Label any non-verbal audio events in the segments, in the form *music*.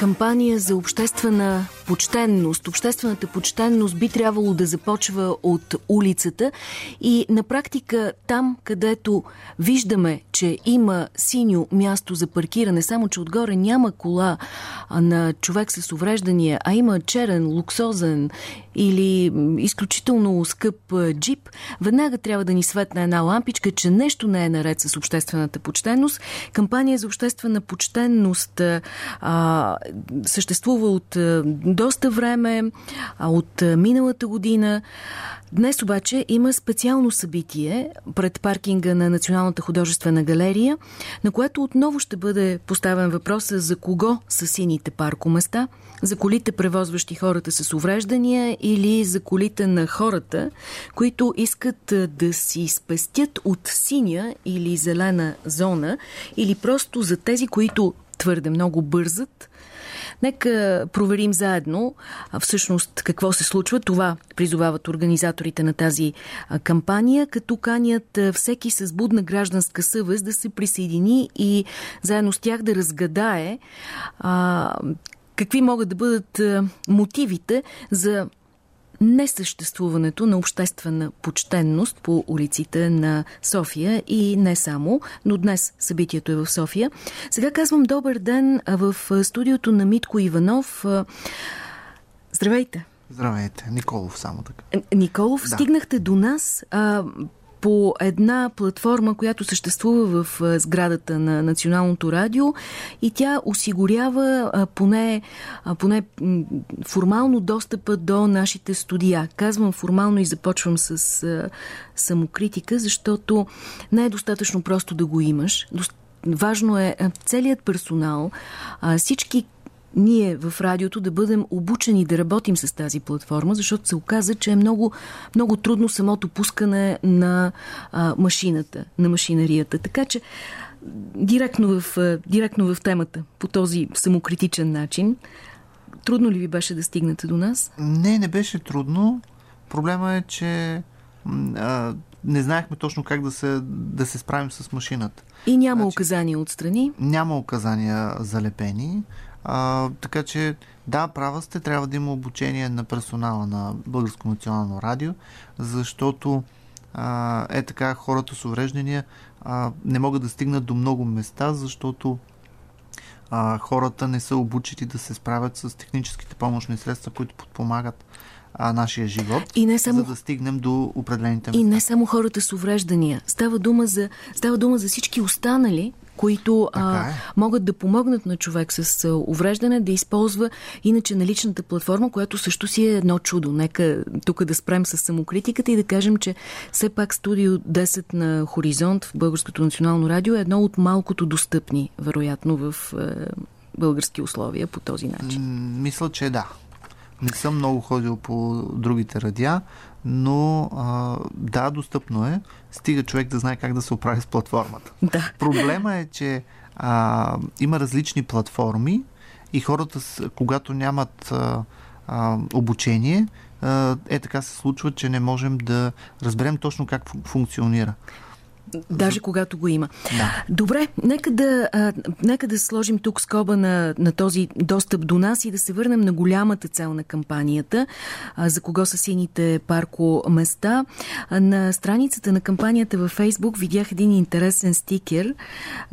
кампания за обществена почтенност. Обществената почтенност би трябвало да започва от улицата и на практика там, където виждаме, че има синьо място за паркиране, само че отгоре няма кола на човек с увреждания, а има черен, луксозен или изключително скъп джип, веднага трябва да ни светне една лампичка, че нещо не е наред с обществената почтенност. Кампания за обществена почтенност а, съществува от доста време, от миналата година. Днес обаче има специално събитие пред паркинга на Националната художествена галерия, на което отново ще бъде поставен въпроса за кого са сините паркоместа, за колите превозващи хората с увреждания или за колите на хората, които искат да си спестят от синя или зелена зона или просто за тези, които твърде много бързат, Нека проверим заедно всъщност какво се случва. Това призовават организаторите на тази кампания, като канят всеки с будна гражданска съвест да се присъедини и заедно с тях да разгадае а, какви могат да бъдат мотивите за несъществуването на обществена почтенност по улиците на София и не само, но днес събитието е в София. Сега казвам добър ден в студиото на Митко Иванов. Здравейте! Здравейте, Николов само така. Николов, да. стигнахте до нас. А, по една платформа, която съществува в сградата на Националното радио и тя осигурява поне, поне формално достъпа до нашите студия. Казвам формално и започвам с самокритика, защото не е достатъчно просто да го имаш. Важно е целият персонал, всички ние в радиото да бъдем обучени да работим с тази платформа, защото се оказа, че е много, много трудно самото пускане на а, машината, на машинарията. Така че директно в, директно в темата, по този самокритичен начин, трудно ли ви беше да стигнете до нас? Не, не беше трудно. Проблема е, че а, не знаехме точно как да се, да се справим с машината. И няма значи, указания отстрани? Няма указания залепени. А, така че, да, права сте, трябва да има обучение на персонала на Българско национално радио, защото а, е така, хората с увреждания а, не могат да стигнат до много места, защото а, хората не са обучили да се справят с техническите помощни средства, които подпомагат а, нашия живот, и не само... за да стигнем до определените места. И не само хората с увреждания. Става дума за, става дума за всички останали, които а, е. могат да помогнат на човек с а, увреждане да използва иначе наличната платформа, която също си е едно чудо. Нека тук да спрем с самокритиката и да кажем, че все пак студио 10 на Хоризонт в Българското национално радио е едно от малкото достъпни, вероятно, в а, български условия по този начин. Мисля, че да. Не съм много ходил по другите радиа, но а, да, достъпно е. Стига човек да знае как да се оправи с платформата. *laughs* Да. Проблема е, че а, има различни платформи и хората, когато нямат а, а, обучение, е така се случва, че не можем да разберем точно как функционира. Даже когато го има. Да. Добре, нека да, а, нека да сложим тук скоба на, на този достъп до нас и да се върнем на голямата цел на кампанията. А, за кого са сините парко места. А, на страницата на кампанията във Фейсбук видях един интересен стикер,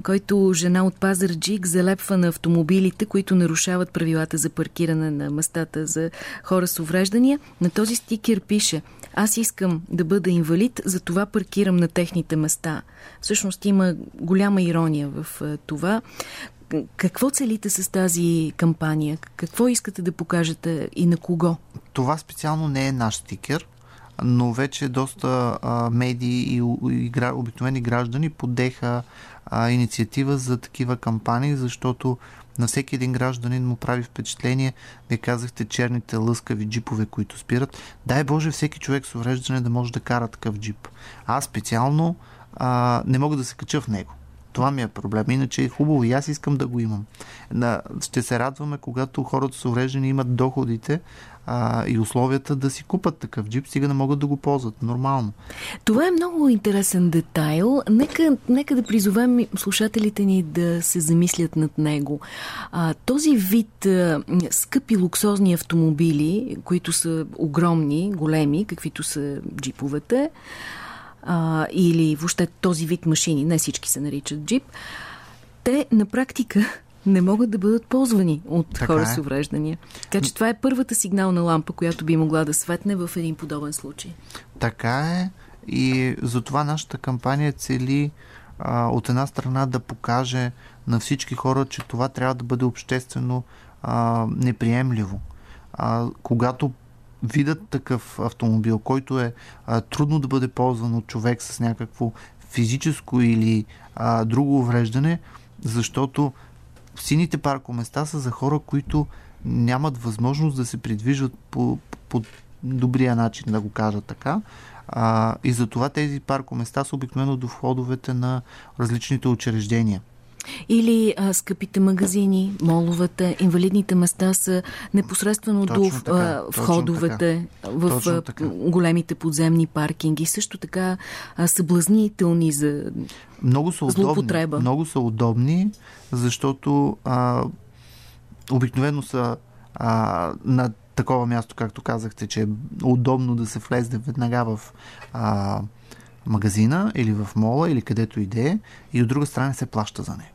който жена от Пазарджик залепва на автомобилите, които нарушават правилата за паркиране на местата за хора с увреждания. На този стикер пише аз искам да бъда инвалид, за това паркирам на техните места. Всъщност има голяма ирония в е, това. Какво целите с тази кампания? Какво искате да покажете и на кого? Това специално не е наш стикер, но вече доста а, медии и, и, и обикновени граждани подеха а, инициатива за такива кампании, защото на всеки един гражданин му прави впечатление, вие казахте черните лъскави джипове, които спират. Дай Боже всеки човек с увреждане да може да кара такъв джип. Аз специално а, не мога да се кача в него. Това ми е проблем. Иначе е хубаво и аз искам да го имам. Ще се радваме, когато хората с увреждане имат доходите а, и условията да си купат такъв джип, стига да могат да го ползват нормално. Това е много интересен детайл. Нека, нека да призовем слушателите ни да се замислят над него. А, този вид а, скъпи луксозни автомобили, които са огромни, големи, каквито са джиповете, а, или въобще този вид машини, не всички се наричат джип, те на практика *laughs* не могат да бъдат ползвани от така хора е. с увреждания. Така че това е първата сигнална лампа, която би могла да светне в един подобен случай. Така е и затова нашата кампания цели а, от една страна да покаже на всички хора, че това трябва да бъде обществено а, неприемливо. А, когато видят такъв автомобил, който е а, трудно да бъде ползван от човек с някакво физическо или а, друго увреждане, защото сините паркоместа са за хора, които нямат възможност да се придвижват по, по добрия начин, да го кажа така. А, и затова тези паркоместа са обикновено до входовете на различните учреждения. Или а, скъпите магазини, моловете, инвалидните места са непосредствено точно до така, а, входовете в а, големите подземни паркинги. Също така а, съблазнителни за много са злоупотреба. Удобни, много са удобни, защото а, обикновено са а, на такова място, както казахте, че е удобно да се влезе веднага в а, магазина или в мола или където иде и от друга страна се плаща за него.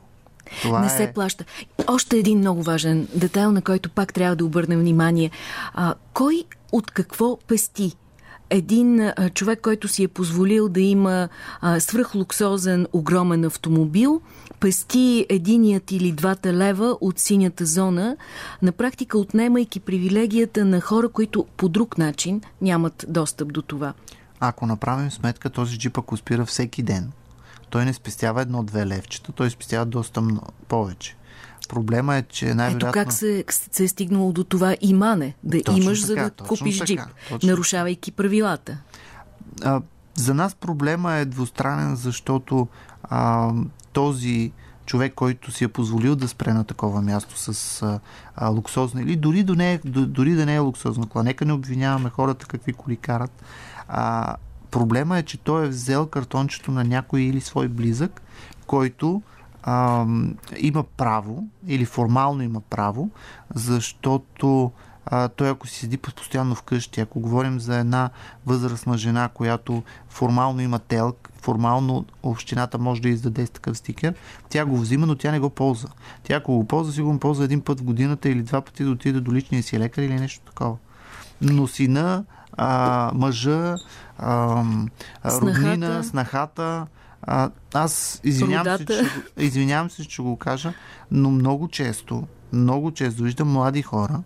Това не се е... плаща. Още един много важен детайл, на който пак трябва да обърнем внимание. А, кой от какво пести? един а, човек, който си е позволил да има а, свръхлуксозен огромен автомобил, пести единият или двата лева от синята зона, на практика отнемайки привилегията на хора, които по друг начин нямат достъп до това. Ако направим сметка, този джип ако спира всеки ден, той не спестява едно-две левчета, той спестява доста повече. Проблема е, че най-вероятно... Ето как се, се е стигнало до това имане, да точно имаш така, за да купиш така, джип, точно нарушавайки правилата. А, за нас проблема е двустранен, защото а, този човек, който си е позволил да спре на такова място с а, а, луксозна или дори, до не, до, дори да не е луксозна кола. Нека не обвиняваме хората какви коли карат. А, Проблема е, че той е взел картончето на някой или свой близък, който а, има право или формално има право, защото а, той ако си седи постоянно вкъщи, ако говорим за една възрастна жена, която формално има телк, формално общината може да издаде такъв стикер, тя го взима, но тя не го ползва. Тя ако го ползва, сигурно ползва един път в годината или два пъти да отиде до личния си лекар или нещо такова. Но сина, а, мъжа, а, роднина, снахата. А, аз извинявам се, че, извинявам се, че го кажа, но много често, много често виждам млади хора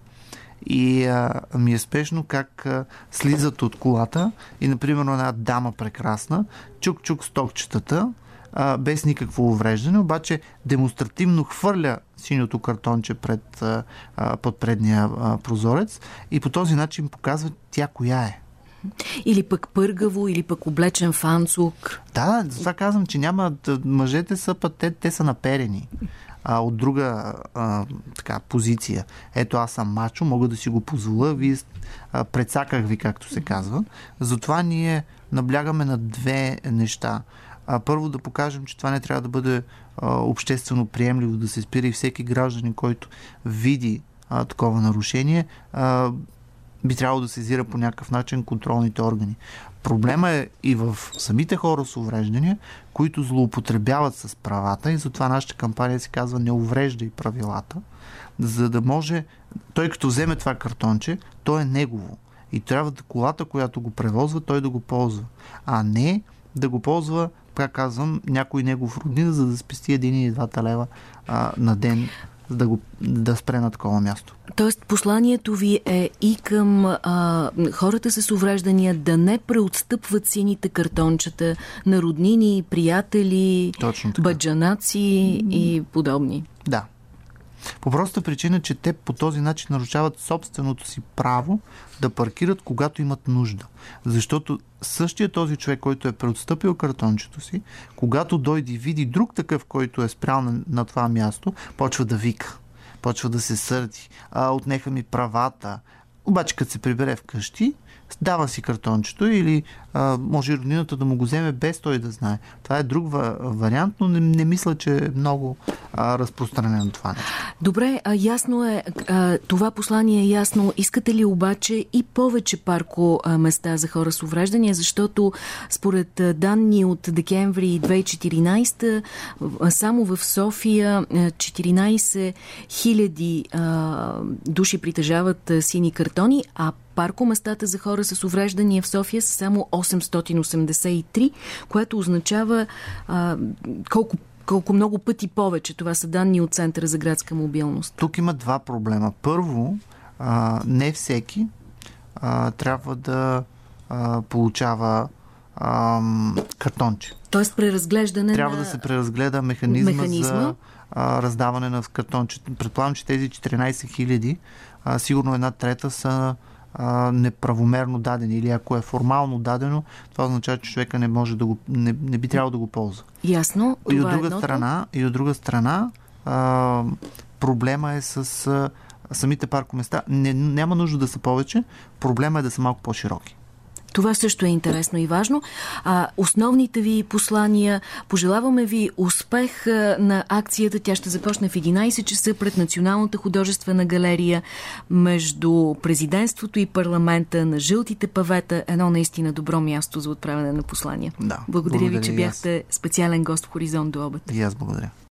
и а, ми е спешно как а, слизат от колата и, например, една дама прекрасна, чук-чук стокчетата, а, без никакво увреждане, обаче демонстративно хвърля синьото картонче пред а, под предния а, прозорец и по този начин показва тя коя е. Или пък пъргаво, или пък облечен фанцук. Да, това казвам, че няма... Мъжете са път, те, те са наперени. А, от друга а, така, позиция. Ето аз съм мачо, мога да си го позволя, вие а, предсаках ви, както се казва. Затова ние наблягаме на две неща. Първо да покажем, че това не трябва да бъде обществено приемливо, да се спира и всеки гражданин, който види а, такова нарушение, а, би трябвало да сезира по някакъв начин контролните органи. Проблема е и в самите хора с увреждания, които злоупотребяват с правата и затова нашата кампания се казва не увреждай правилата, за да може, той като вземе това картонче, то е негово. И трябва да колата, която го превозва, той да го ползва. А не да го ползва, как казвам, някой негов роднина, за да спести един или двата лева а, на ден за да, го, да спре на такова място. Тоест посланието ви е и към а, хората с увреждания да не преотстъпват сините картончета на роднини, приятели, баджанаци и подобни. Да. По проста причина, че те по този начин нарушават собственото си право да паркират, когато имат нужда. Защото същия този човек, който е преотстъпил картончето си, когато дойде и види друг такъв, който е спрял на, на това място, почва да вика почва да се сърди, а, отнеха ми правата. Обаче, като се прибере вкъщи, дава си картончето или а, може роднината да му го вземе без той да знае. Това е друг вариант, но не, не мисля, че е много а, разпространено това нещо. Добре, а, ясно е, а, това послание е ясно. Искате ли обаче и повече парко а, места за хора с увреждания, защото според а, данни от декември 2014 а, само в София 14 000 а, души притежават а, сини картони, а паркоместата за хора с увреждания в София са само 883, което означава а, колко колко много пъти повече. Това са данни от Центъра за градска мобилност. Тук има два проблема. Първо, а, не всеки а, трябва да а, получава а, картонче. Тоест преразглеждане Трябва на... да се преразгледа механизма, механизма? за а, раздаване на картонче. Предполагам, че тези 14 хиляди, сигурно една трета са а, неправомерно дадени или ако е формално дадено, това означава, че човека не може да го, не, не би трябвало да го ползва. Ясно. И от е друга е страна, и от друга страна а, проблема е с а, самите паркоместа. Не, няма нужда да са повече, проблема е да са малко по-широки. Това също е интересно и важно. А, основните ви послания, пожелаваме ви успех на акцията. Тя ще започне в 11 часа пред Националната художествена галерия между президентството и парламента на жълтите павета. Едно наистина добро място за отправяне на послания. Да, благодаря, благодаря ви, че бяхте специален гост в Хоризонт до обед. И аз благодаря.